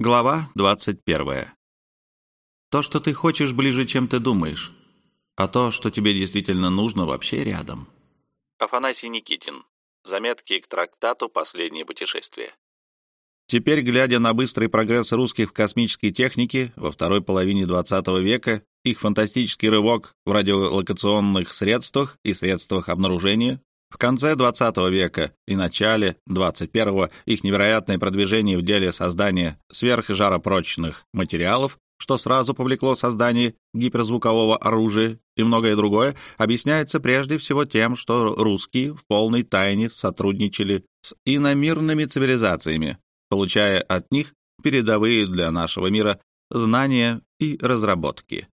Глава 21. То, что ты хочешь, ближе, чем ты думаешь, а то, что тебе действительно нужно, вообще рядом. Афанасий Никитин. Заметки к трактату «Последнее путешествие». Теперь, глядя на быстрый прогресс русских в космической технике во второй половине XX века, их фантастический рывок в радиолокационных средствах и средствах обнаружения, в конце XX века и начале XXI их невероятное продвижение в деле создания сверхжаропрочных материалов, что сразу повлекло создание гиперзвукового оружия и многое другое, объясняется прежде всего тем, что русские в полной тайне сотрудничали с иномирными цивилизациями, получая от них передовые для нашего мира знания и разработки.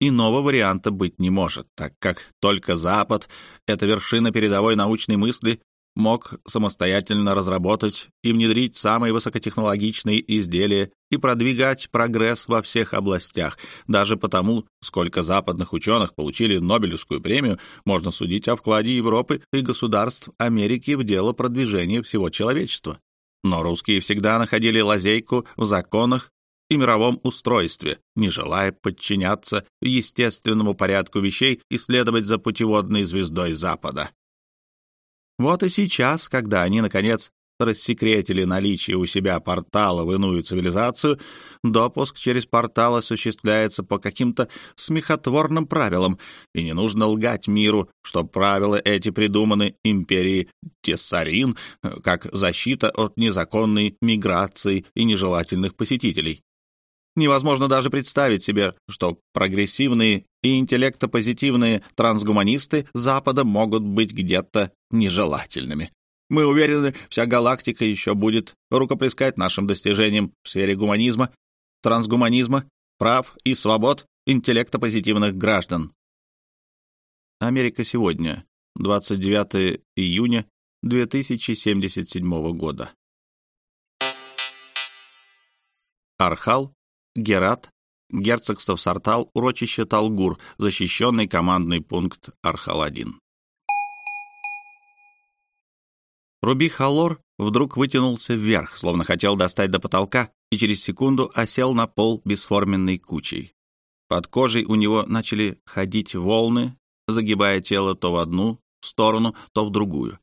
Иного варианта быть не может, так как только Запад, эта вершина передовой научной мысли, мог самостоятельно разработать и внедрить самые высокотехнологичные изделия и продвигать прогресс во всех областях. Даже потому, сколько западных ученых получили Нобелевскую премию, можно судить о вкладе Европы и государств Америки в дело продвижения всего человечества. Но русские всегда находили лазейку в законах и мировом устройстве, не желая подчиняться естественному порядку вещей и следовать за путеводной звездой Запада. Вот и сейчас, когда они, наконец, рассекретили наличие у себя портала в иную цивилизацию, допуск через портал осуществляется по каким-то смехотворным правилам, и не нужно лгать миру, что правила эти придуманы империей Тессарин как защита от незаконной миграции и нежелательных посетителей. Невозможно даже представить себе, что прогрессивные и интеллектопозитивные трансгуманисты Запада могут быть где-то нежелательными. Мы уверены, вся галактика еще будет рукоплескать нашим достижениям в сфере гуманизма, трансгуманизма, прав и свобод интеллектопозитивных граждан. Америка сегодня, 29 июня 2077 года. Архал, Герат, герцогство Сартал, урочище Талгур, защищенный командный пункт Архал-1. Руби Халор вдруг вытянулся вверх, словно хотел достать до потолка, и через секунду осел на пол бесформенной кучей. Под кожей у него начали ходить волны, загибая тело то в одну сторону, то в другую.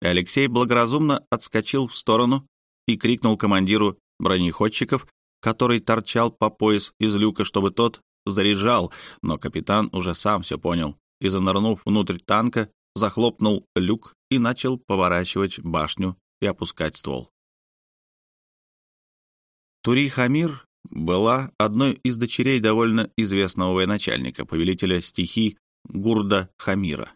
И Алексей благоразумно отскочил в сторону и крикнул командиру бронеходчиков, который торчал по пояс из люка, чтобы тот заряжал, но капитан уже сам все понял и, занырнув внутрь танка, захлопнул люк и начал поворачивать башню и опускать ствол. Тури Хамир была одной из дочерей довольно известного военачальника, повелителя стихий Гурда Хамира.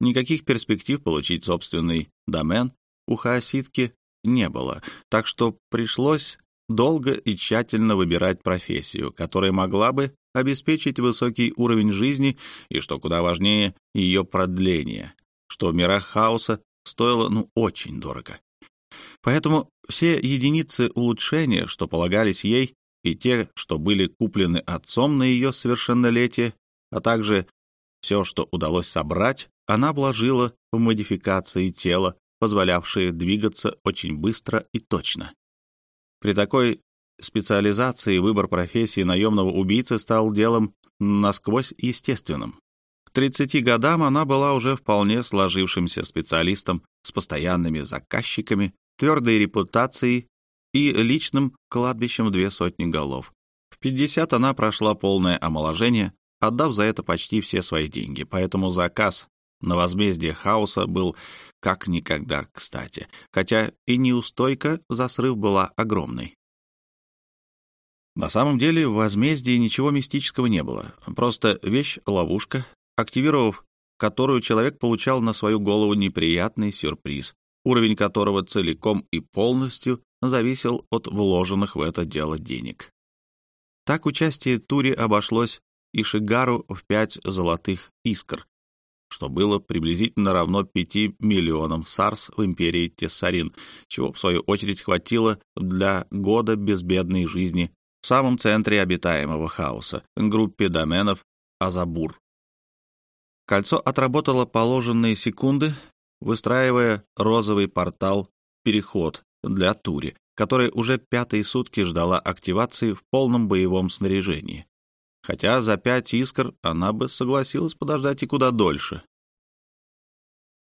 Никаких перспектив получить собственный домен у хаоситки не было, так что пришлось долго и тщательно выбирать профессию, которая могла бы обеспечить высокий уровень жизни и, что куда важнее, ее продление, что в мирах хаоса стоило ну очень дорого. Поэтому все единицы улучшения, что полагались ей, и те, что были куплены отцом на ее совершеннолетие, а также все, что удалось собрать, она вложила в модификации тела, позволявшие двигаться очень быстро и точно. При такой специализации выбор профессии наемного убийцы стал делом насквозь естественным. К 30 годам она была уже вполне сложившимся специалистом с постоянными заказчиками, твердой репутацией и личным кладбищем две сотни голов. В 50 она прошла полное омоложение, отдав за это почти все свои деньги, поэтому заказ на возмездие хаоса был как никогда кстати, хотя и неустойка за срыв была огромной. На самом деле в возмездии ничего мистического не было, просто вещь-ловушка, активировав которую человек получал на свою голову неприятный сюрприз, уровень которого целиком и полностью зависел от вложенных в это дело денег. Так участие Тури обошлось Ишигару в пять золотых искр, что было приблизительно равно 5 миллионам сарс в империи Тессарин, чего, в свою очередь, хватило для года безбедной жизни в самом центре обитаемого хаоса, группе доменов Азабур. Кольцо отработало положенные секунды, выстраивая розовый портал «Переход» для Тури, которая уже пятые сутки ждала активации в полном боевом снаряжении. Хотя за пять искр она бы согласилась подождать и куда дольше.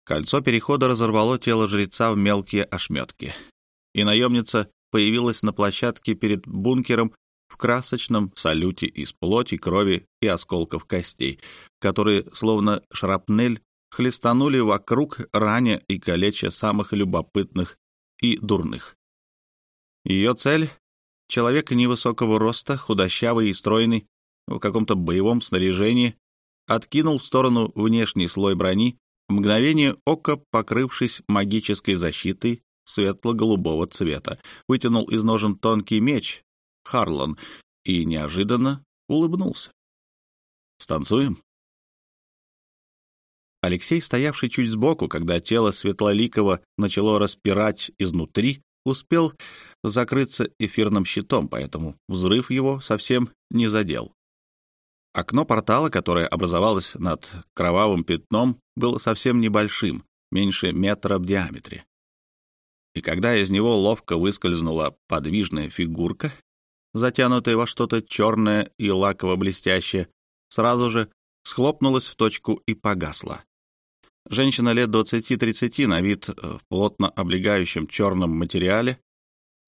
Кольцо перехода разорвало тело жреца в мелкие ошметки, и наемница появилась на площадке перед бункером в красочном салюте из плоти, крови и осколков костей, которые, словно шрапнель, хлестанули вокруг, раня и калеча самых любопытных и дурных. Ее цель — человек невысокого роста, худощавый и стройный, в каком-то боевом снаряжении, откинул в сторону внешний слой брони, в мгновение ока покрывшись магической защитой светло-голубого цвета, вытянул из ножен тонкий меч, Харлан, и неожиданно улыбнулся. «Станцуем?» Алексей, стоявший чуть сбоку, когда тело Светлоликова начало распирать изнутри, успел закрыться эфирным щитом, поэтому взрыв его совсем не задел. Окно портала, которое образовалось над кровавым пятном, было совсем небольшим, меньше метра в диаметре. И когда из него ловко выскользнула подвижная фигурка, затянутая во что-то черное и лаково-блестящее, сразу же схлопнулась в точку и погасла. Женщина лет 20-30 на вид э, в плотно облегающем черном материале,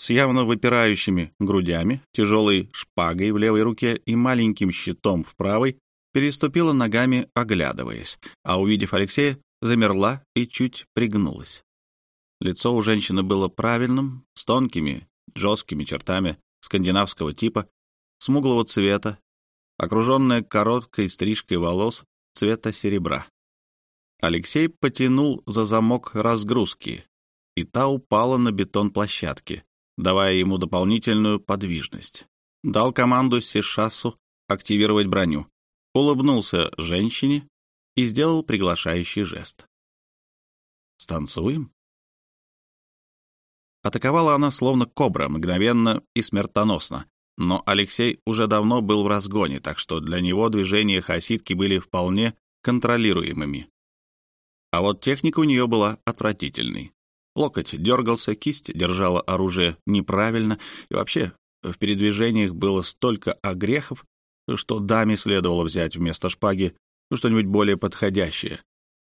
с явно выпирающими грудями, тяжелой шпагой в левой руке и маленьким щитом в правой, переступила ногами, оглядываясь, а, увидев Алексея, замерла и чуть пригнулась. Лицо у женщины было правильным, с тонкими, жесткими чертами скандинавского типа, смуглого цвета, окруженное короткой стрижкой волос цвета серебра. Алексей потянул за замок разгрузки, и та упала на бетон площадки, давая ему дополнительную подвижность. Дал команду Сишасу активировать броню, улыбнулся женщине и сделал приглашающий жест. «Станцуем?» Атаковала она словно кобра, мгновенно и смертоносно, но Алексей уже давно был в разгоне, так что для него движения хасидки были вполне контролируемыми. А вот техника у нее была отвратительной. Локоть дергался, кисть держала оружие неправильно, и вообще в передвижениях было столько огрехов, что даме следовало взять вместо шпаги что-нибудь более подходящее.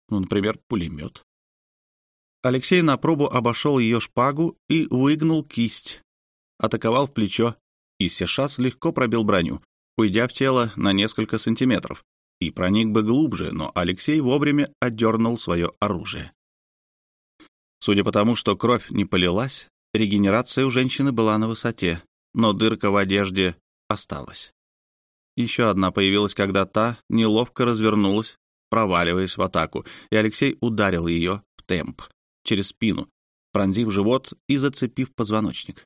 Ну, например, пулемет. Алексей на пробу обошел ее шпагу и выгнул кисть. Атаковал в плечо, и Сешас легко пробил броню, уйдя в тело на несколько сантиметров, и проник бы глубже, но Алексей вовремя отдернул свое оружие. Судя по тому, что кровь не полилась, регенерация у женщины была на высоте, но дырка в одежде осталась. Еще одна появилась, когда та неловко развернулась, проваливаясь в атаку, и Алексей ударил ее в темп через спину, пронзив живот и зацепив позвоночник.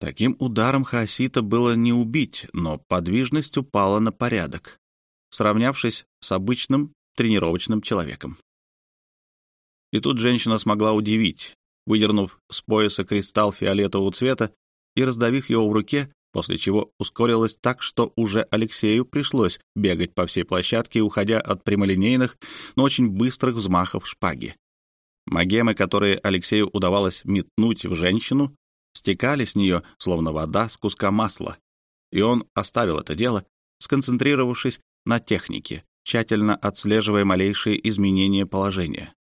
Таким ударом Хаосита было не убить, но подвижность упала на порядок, сравнявшись с обычным тренировочным человеком. И тут женщина смогла удивить, выдернув с пояса кристалл фиолетового цвета и раздавив его в руке, после чего ускорилась так, что уже Алексею пришлось бегать по всей площадке, уходя от прямолинейных, но очень быстрых взмахов шпаги. Магемы, которые Алексею удавалось метнуть в женщину, стекали с нее, словно вода с куска масла. И он оставил это дело, сконцентрировавшись на технике, тщательно отслеживая малейшие изменения положения.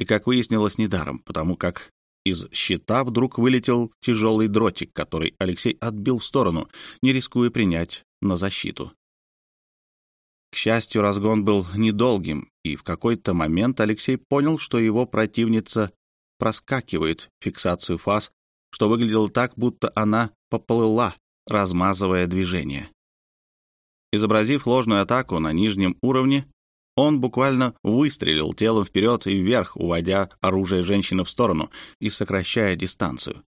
И, как выяснилось, недаром, потому как из щита вдруг вылетел тяжелый дротик, который Алексей отбил в сторону, не рискуя принять на защиту. К счастью, разгон был недолгим, и в какой-то момент Алексей понял, что его противница проскакивает фиксацию фаз, что выглядело так, будто она поплыла, размазывая движение. Изобразив ложную атаку на нижнем уровне, он буквально выстрелил телом вперед и вверх, уводя оружие женщины в сторону и сокращая дистанцию.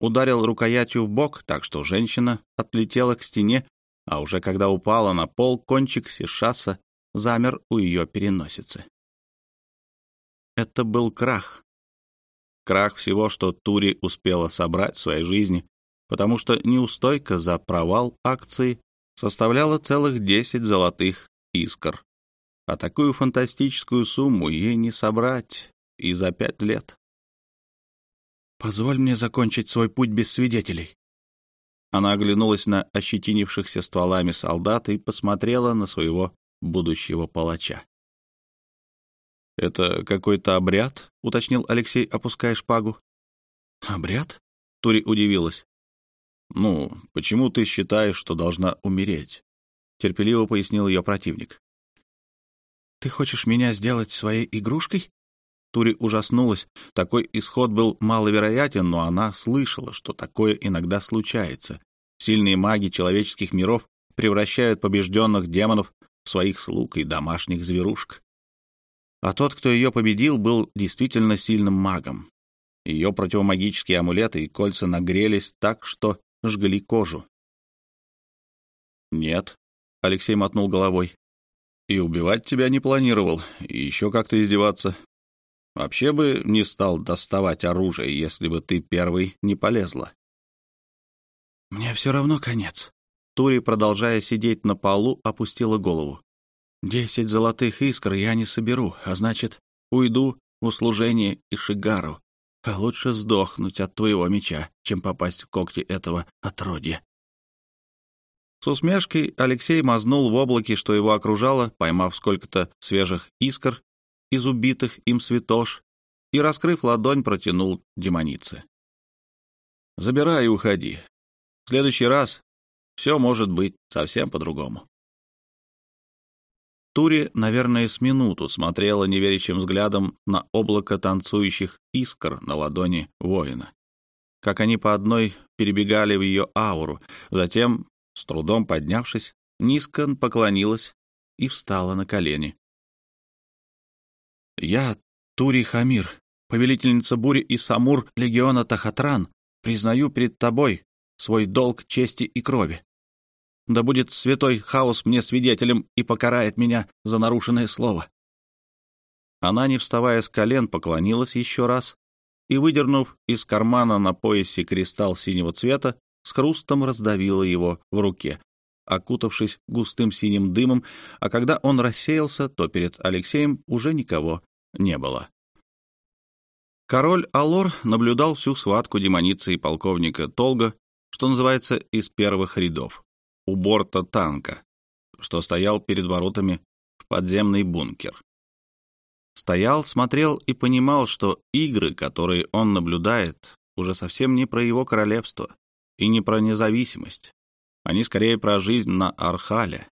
Ударил рукоятью в бок, так что женщина отлетела к стене, а уже когда упала на пол, кончик сишаса замер у ее переносицы. Это был крах. Крах всего, что Тури успела собрать в своей жизни, потому что неустойка за провал акции составляла целых 10 золотых искр. А такую фантастическую сумму ей не собрать и за пять лет. Позволь мне закончить свой путь без свидетелей». Она оглянулась на ощетинившихся стволами солдат и посмотрела на своего будущего палача. «Это какой-то обряд?» — уточнил Алексей, опуская шпагу. «Обряд?» — Тури удивилась. «Ну, почему ты считаешь, что должна умереть?» — терпеливо пояснил ее противник. «Ты хочешь меня сделать своей игрушкой?» Тури ужаснулась. Такой исход был маловероятен, но она слышала, что такое иногда случается. Сильные маги человеческих миров превращают побежденных демонов в своих слуг и домашних зверушек. А тот, кто ее победил, был действительно сильным магом. Ее противомагические амулеты и кольца нагрелись так, что жгли кожу. «Нет», — Алексей мотнул головой. «И убивать тебя не планировал, и еще как-то издеваться. Вообще бы не стал доставать оружие, если бы ты первый не полезла». «Мне все равно конец». Тури, продолжая сидеть на полу, опустила голову. «Десять золотых искр я не соберу, а значит, уйду в услужение Ишигару. А лучше сдохнуть от твоего меча, чем попасть в когти этого отродья». С усмешкой Алексей мазнул в облаке, что его окружало, поймав сколько-то свежих искр из убитых им святош, и, раскрыв ладонь, протянул демонице. «Забирай и уходи. В следующий раз все может быть совсем по-другому». Тури, наверное, с минуту смотрела неверящим взглядом на облако танцующих искр на ладони воина. Как они по одной перебегали в ее ауру, затем, с трудом поднявшись, низко поклонилась и встала на колени. «Я, Тури Хамир, повелительница бури и самур легиона Тахатран, признаю перед тобой свой долг чести и крови. Да будет святой хаос мне свидетелем и покарает меня за нарушенное слово. Она, не вставая с колен, поклонилась еще раз и, выдернув из кармана на поясе кристалл синего цвета, с хрустом раздавила его в руке, окутавшись густым синим дымом, а когда он рассеялся, то перед Алексеем уже никого не было. Король Алор наблюдал всю схватку демоницы и полковника Толга, что называется, из первых рядов у борта танка, что стоял перед воротами в подземный бункер. Стоял, смотрел и понимал, что игры, которые он наблюдает, уже совсем не про его королевство и не про независимость. Они скорее про жизнь на Архале,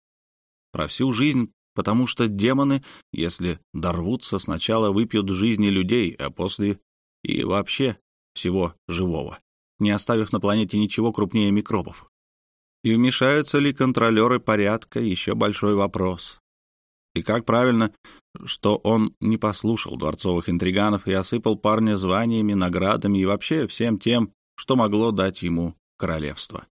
про всю жизнь, потому что демоны, если дорвутся, сначала выпьют жизни людей, а после и вообще всего живого, не оставив на планете ничего крупнее микробов. И вмешаются ли контролеры порядка, еще большой вопрос. И как правильно, что он не послушал дворцовых интриганов и осыпал парня званиями, наградами и вообще всем тем, что могло дать ему королевство.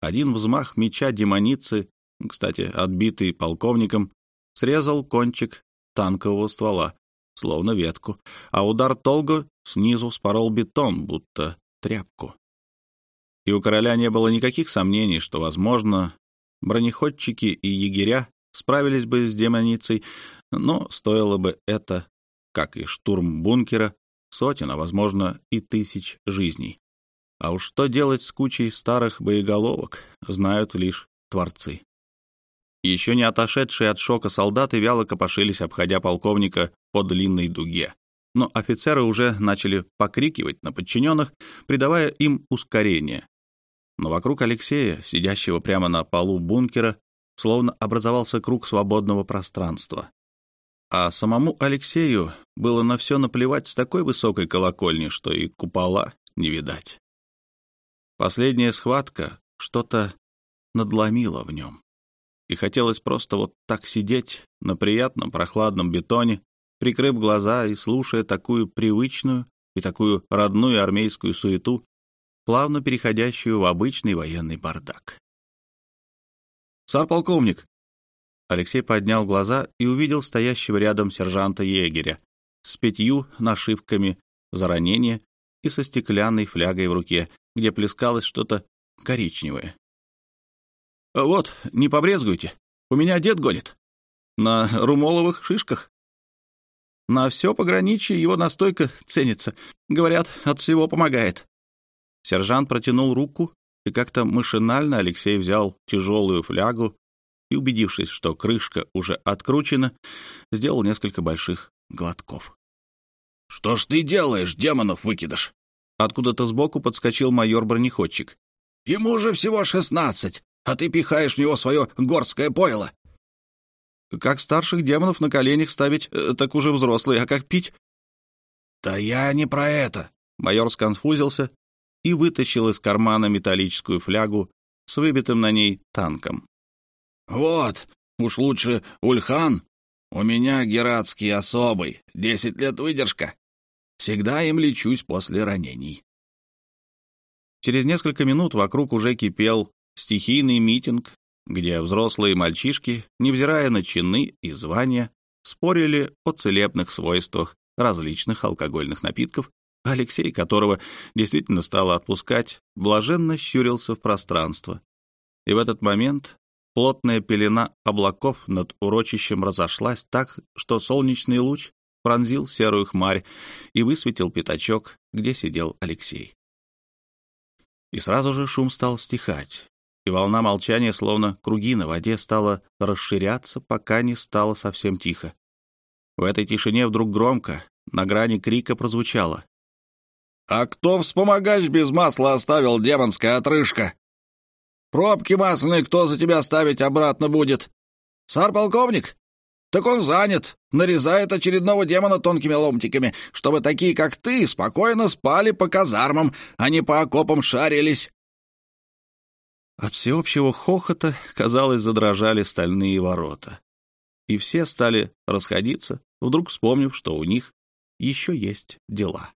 Один взмах меча демоницы, кстати, отбитый полковником, срезал кончик танкового ствола, словно ветку, а удар Толго снизу спорол бетон, будто тряпку и у короля не было никаких сомнений, что, возможно, бронеходчики и егеря справились бы с демоницей, но стоило бы это, как и штурм бункера, сотен, а, возможно, и тысяч жизней. А уж что делать с кучей старых боеголовок, знают лишь творцы. Еще не отошедшие от шока солдаты вяло копошились, обходя полковника по длинной дуге. Но офицеры уже начали покрикивать на подчиненных, придавая им ускорение но вокруг Алексея, сидящего прямо на полу бункера, словно образовался круг свободного пространства. А самому Алексею было на все наплевать с такой высокой колокольни, что и купола не видать. Последняя схватка что-то надломила в нем. И хотелось просто вот так сидеть на приятном прохладном бетоне, прикрыв глаза и слушая такую привычную и такую родную армейскую суету, плавно переходящую в обычный военный бардак. «Сар-полковник!» Алексей поднял глаза и увидел стоящего рядом сержанта-егеря с пятью нашивками за ранение и со стеклянной флягой в руке, где плескалось что-то коричневое. «Вот, не побрезгуйте, у меня дед гонит. На румоловых шишках». На все пограничье его настойка ценится. Говорят, от всего помогает. Сержант протянул руку, и как-то машинально Алексей взял тяжелую флягу и, убедившись, что крышка уже откручена, сделал несколько больших глотков. — Что ж ты делаешь, демонов выкидыш? Откуда-то сбоку подскочил майор-бронеходчик. — Ему же всего шестнадцать, а ты пихаешь в него свое горское пойло. — Как старших демонов на коленях ставить, э, так уже взрослые, а как пить? — Да я не про это. Майор сконфузился и вытащил из кармана металлическую флягу с выбитым на ней танком. «Вот, уж лучше Ульхан. У меня гератский особый, десять лет выдержка. Всегда им лечусь после ранений». Через несколько минут вокруг уже кипел стихийный митинг, где взрослые мальчишки, невзирая на чины и звания, спорили о целебных свойствах различных алкогольных напитков Алексей, которого действительно стало отпускать, блаженно щурился в пространство. И в этот момент плотная пелена облаков над урочищем разошлась так, что солнечный луч пронзил серую хмарь и высветил пятачок, где сидел Алексей. И сразу же шум стал стихать, и волна молчания, словно круги на воде, стала расширяться, пока не стало совсем тихо. В этой тишине вдруг громко, на грани крика прозвучало. «А кто вспомогач без масла оставил, демонская отрыжка? Пробки масляные кто за тебя ставить обратно будет? Сар-полковник? Так он занят, нарезает очередного демона тонкими ломтиками, чтобы такие, как ты, спокойно спали по казармам, а не по окопам шарились». От всеобщего хохота, казалось, задрожали стальные ворота. И все стали расходиться, вдруг вспомнив, что у них еще есть дела.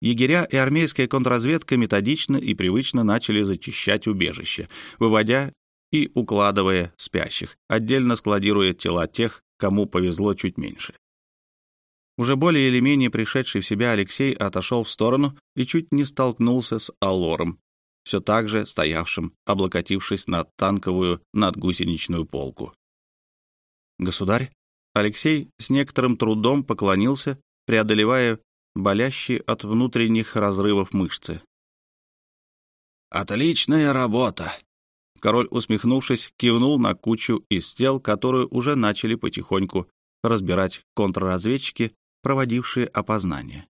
егеря и армейская контрразведка методично и привычно начали зачищать убежище, выводя и укладывая спящих, отдельно складируя тела тех, кому повезло чуть меньше. Уже более или менее пришедший в себя Алексей отошел в сторону и чуть не столкнулся с Алором, все так же стоявшим, облокотившись на танковую надгусеничную полку. «Государь?» Алексей с некоторым трудом поклонился, преодолевая болящие от внутренних разрывов мышцы. «Отличная работа!» Король, усмехнувшись, кивнул на кучу из тел, которую уже начали потихоньку разбирать контрразведчики, проводившие опознание.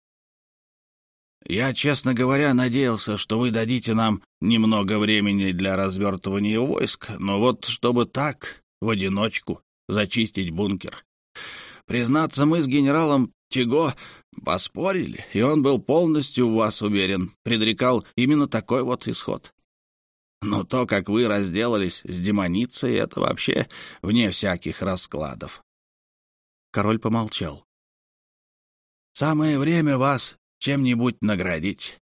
«Я, честно говоря, надеялся, что вы дадите нам немного времени для развертывания войск, но вот чтобы так, в одиночку, зачистить бункер. Признаться, мы с генералом Тиго поспорили, и он был полностью в вас уверен, предрекал именно такой вот исход. Но то, как вы разделались с демоницей, это вообще вне всяких раскладов. Король помолчал. «Самое время вас чем-нибудь наградить.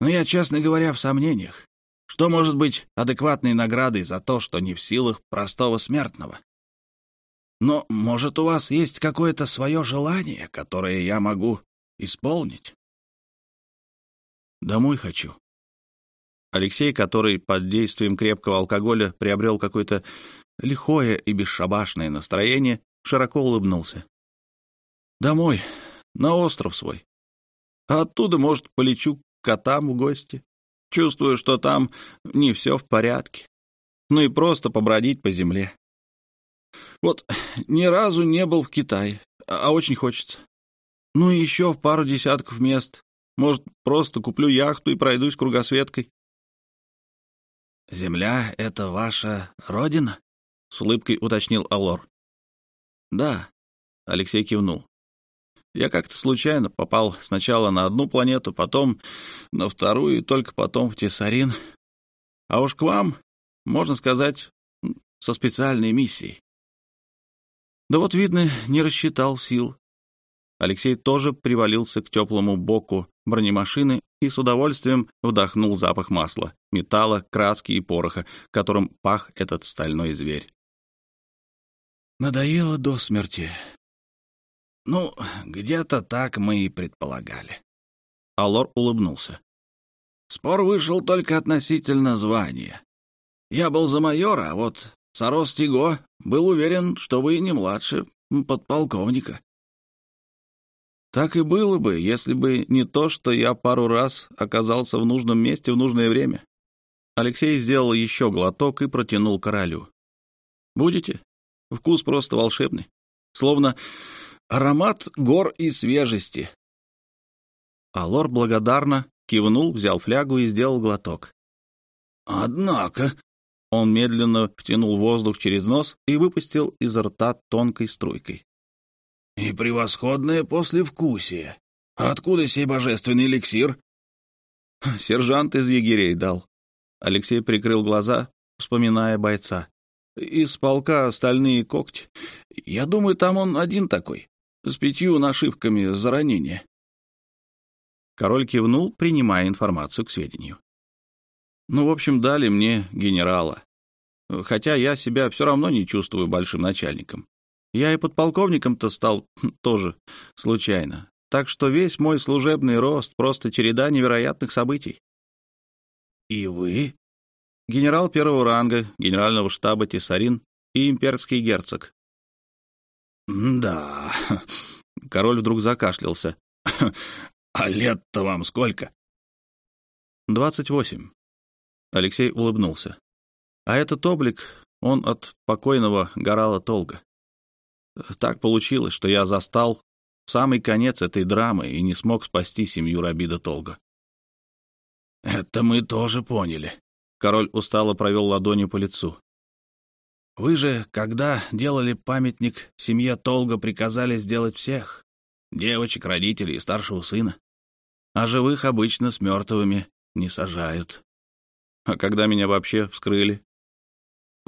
Но я, честно говоря, в сомнениях. Что может быть адекватной наградой за то, что не в силах простого смертного? Но, может, у вас есть какое-то свое желание, которое я могу исполнить? Домой хочу. Алексей, который под действием крепкого алкоголя приобрел какое-то лихое и бесшабашное настроение, широко улыбнулся. Домой, на остров свой. Оттуда, может, полечу к котам в гости. Чувствую, что там не все в порядке. Ну и просто побродить по земле. Вот ни разу не был в Китае, а очень хочется. Ну и еще в пару десятков мест. Может, просто куплю яхту и пройдусь кругосветкой. «Земля — это ваша родина?» — с улыбкой уточнил Алор. «Да», — Алексей кивнул. «Я как-то случайно попал сначала на одну планету, потом на вторую и только потом в Тесарин. А уж к вам, можно сказать, со специальной миссией. Да вот, видно, не рассчитал сил. Алексей тоже привалился к теплому боку бронемашины и с удовольствием вдохнул запах масла, металла, краски и пороха, которым пах этот стальной зверь. Надоело до смерти. Ну, где-то так мы и предполагали. Алор улыбнулся. Спор вышел только относительно звания. Я был за майора, а вот Сарос Тиго был уверен, что вы не младше, подполковника. Так и было бы, если бы не то, что я пару раз оказался в нужном месте в нужное время. Алексей сделал еще глоток и протянул королю. «Будете? Вкус просто волшебный. Словно аромат гор и свежести». Алор благодарно кивнул, взял флягу и сделал глоток. «Однако...» Он медленно втянул воздух через нос и выпустил из рта тонкой струйкой. «И превосходное послевкусие. Откуда сей божественный эликсир?» «Сержант из егерей дал». Алексей прикрыл глаза, вспоминая бойца. «Из полка стальные когти. Я думаю, там он один такой, с пятью нашивками за ранение». Король кивнул, принимая информацию к сведению. Ну, в общем, дали мне генерала. Хотя я себя все равно не чувствую большим начальником. Я и подполковником-то стал тоже случайно. Так что весь мой служебный рост — просто череда невероятных событий. И вы? Генерал первого ранга, генерального штаба Тесарин и имперский герцог. Да. Король вдруг закашлялся. А лет-то вам сколько? Двадцать восемь. Алексей улыбнулся. А этот облик, он от покойного Горала Толга. Так получилось, что я застал самый конец этой драмы и не смог спасти семью Рабида Толга. «Это мы тоже поняли», — король устало провел ладонью по лицу. «Вы же, когда делали памятник, семье Толга приказали сделать всех — девочек, родителей и старшего сына. А живых обычно с мертвыми не сажают. А когда меня вообще вскрыли?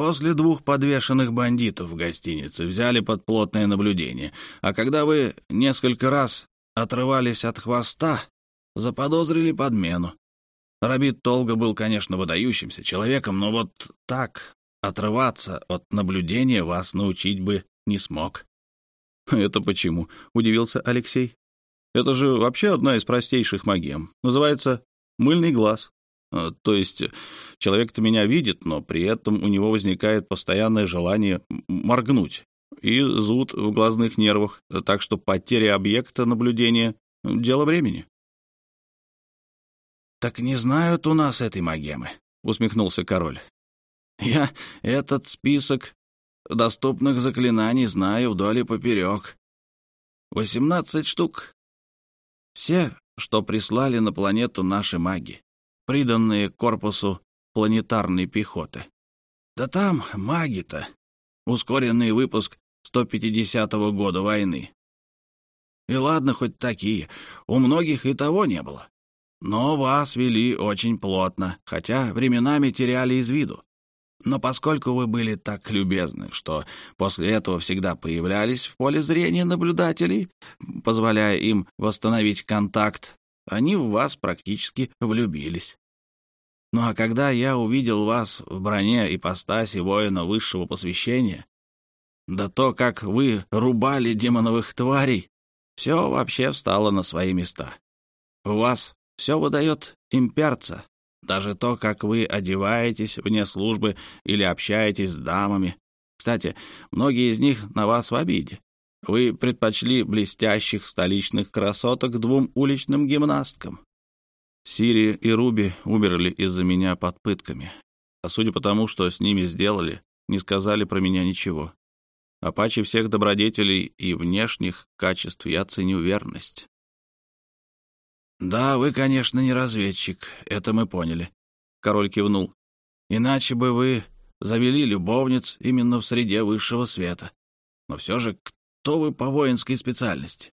После двух подвешенных бандитов в гостинице взяли под плотное наблюдение, а когда вы несколько раз отрывались от хвоста, заподозрили подмену. Рабит Толга был, конечно, выдающимся человеком, но вот так отрываться от наблюдения вас научить бы не смог. «Это почему?» — удивился Алексей. «Это же вообще одна из простейших магем. Называется мыльный глаз. А, то есть человек-то меня видит, но при этом у него возникает постоянное желание моргнуть и зуд в глазных нервах, так что потеря объекта наблюдения — дело времени. «Так не знают у нас этой магемы», — усмехнулся король. «Я этот список доступных заклинаний знаю вдоль и поперек. Восемнадцать штук. Все, что прислали на планету наши маги приданные корпусу планетарной пехоты. Да там маги-то. Ускоренный выпуск 150-го года войны. И ладно, хоть такие. У многих и того не было. Но вас вели очень плотно, хотя временами теряли из виду. Но поскольку вы были так любезны, что после этого всегда появлялись в поле зрения наблюдателей, позволяя им восстановить контакт, они в вас практически влюбились. Ну а когда я увидел вас в броне ипостаси воина высшего посвящения, да то, как вы рубали демоновых тварей, все вообще встало на свои места. У вас все выдает имперца, даже то, как вы одеваетесь вне службы или общаетесь с дамами. Кстати, многие из них на вас в обиде. Вы предпочли блестящих столичных красоток двум уличным гимнасткам. Сири и Руби умерли из-за меня под пытками. А судя по тому, что с ними сделали, не сказали про меня ничего. А паче всех добродетелей и внешних качеств я ценю верность. «Да, вы, конечно, не разведчик, это мы поняли», — король кивнул. «Иначе бы вы завели любовниц именно в среде высшего света. Но все же, кто вы по воинской специальности?»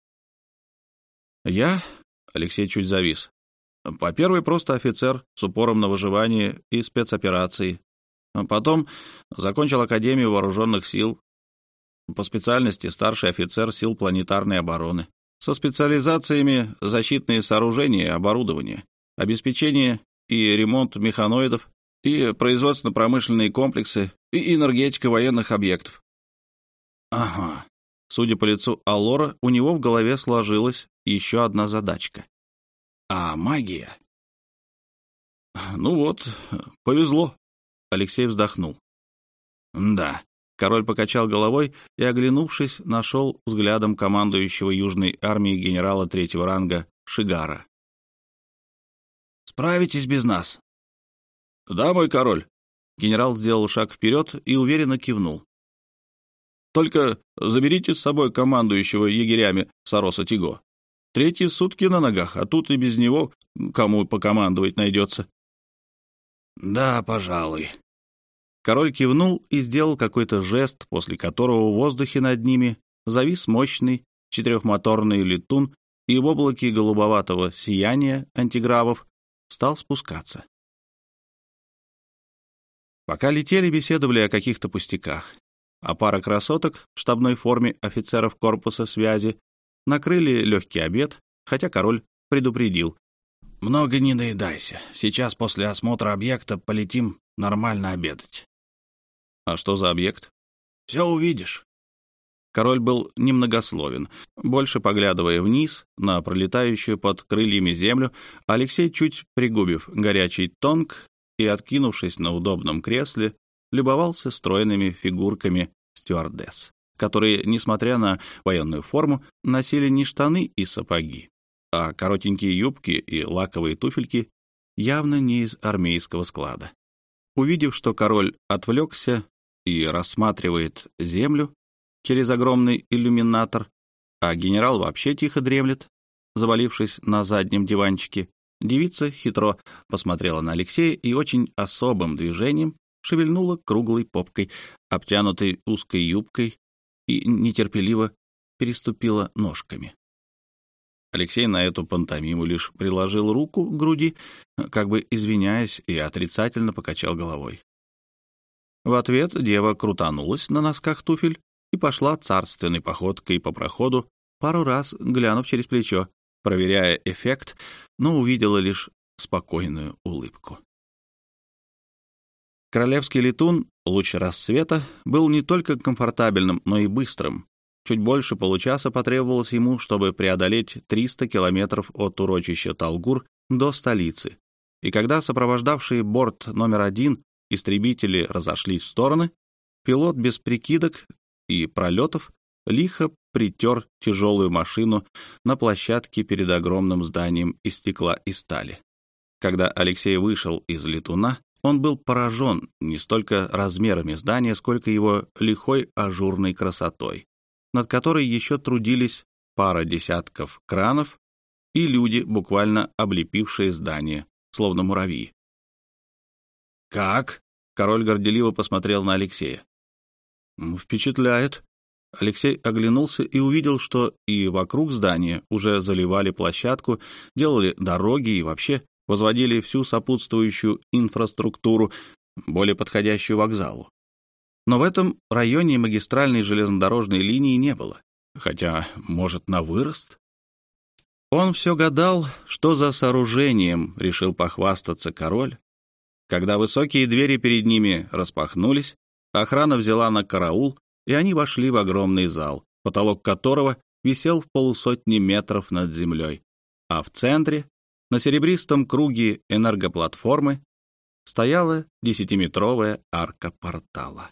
«Я?» — Алексей чуть завис. По первой просто офицер с упором на выживание и спецоперации. Потом закончил Академию вооруженных сил. По специальности старший офицер сил планетарной обороны. Со специализациями защитные сооружения и оборудование, обеспечение и ремонт механоидов, и производственно-промышленные комплексы, и энергетика военных объектов. Ага. Судя по лицу Аллора, у него в голове сложилась еще одна задачка. А магия? Ну вот, повезло. Алексей вздохнул. Да, Король покачал головой и, оглянувшись, нашел взглядом командующего Южной армией генерала третьего ранга Шигара. «Справитесь без нас?» «Да, мой король». Генерал сделал шаг вперед и уверенно кивнул. «Только заберите с собой командующего егерями Сароса Тиго. Третьи сутки на ногах, а тут и без него кому покомандовать найдется». «Да, пожалуй», Король кивнул и сделал какой-то жест, после которого в воздухе над ними завис мощный четырехмоторный летун и в облаке голубоватого сияния антигравов стал спускаться. Пока летели, беседовали о каких-то пустяках, а пара красоток в штабной форме офицеров корпуса связи накрыли легкий обед, хотя король предупредил. «Много не наедайся. Сейчас после осмотра объекта полетим нормально обедать». А что за объект? Все увидишь. Король был немногословен. Больше поглядывая вниз на пролетающую под крыльями землю, Алексей, чуть пригубив горячий тонк и откинувшись на удобном кресле, любовался стройными фигурками стюардесс, которые, несмотря на военную форму, носили не штаны и сапоги, а коротенькие юбки и лаковые туфельки явно не из армейского склада. Увидев, что король отвлекся, и рассматривает землю через огромный иллюминатор, а генерал вообще тихо дремлет, завалившись на заднем диванчике. Девица хитро посмотрела на Алексея и очень особым движением шевельнула круглой попкой, обтянутой узкой юбкой, и нетерпеливо переступила ножками. Алексей на эту пантомиму лишь приложил руку к груди, как бы извиняясь, и отрицательно покачал головой. В ответ дева крутанулась на носках туфель и пошла царственной походкой по проходу, пару раз глянув через плечо, проверяя эффект, но увидела лишь спокойную улыбку. Королевский летун, луч рассвета, был не только комфортабельным, но и быстрым. Чуть больше получаса потребовалось ему, чтобы преодолеть 300 километров от урочища Талгур до столицы. И когда сопровождавший борт номер один истребители разошлись в стороны, пилот без прикидок и пролетов лихо притер тяжелую машину на площадке перед огромным зданием из стекла и стали. Когда Алексей вышел из летуна, он был поражен не столько размерами здания, сколько его лихой ажурной красотой, над которой еще трудились пара десятков кранов и люди, буквально облепившие здание, словно муравьи. «Как?» — король горделиво посмотрел на Алексея. «Впечатляет». Алексей оглянулся и увидел, что и вокруг здания уже заливали площадку, делали дороги и вообще возводили всю сопутствующую инфраструктуру, более подходящую вокзалу. Но в этом районе магистральной железнодорожной линии не было, хотя, может, на вырост? Он все гадал, что за сооружением решил похвастаться король, когда высокие двери перед ними распахнулись, охрана взяла на караул, и они вошли в огромный зал, потолок которого висел в полусотни метров над землей, а в центре, на серебристом круге энергоплатформы, стояла десятиметровая арка портала.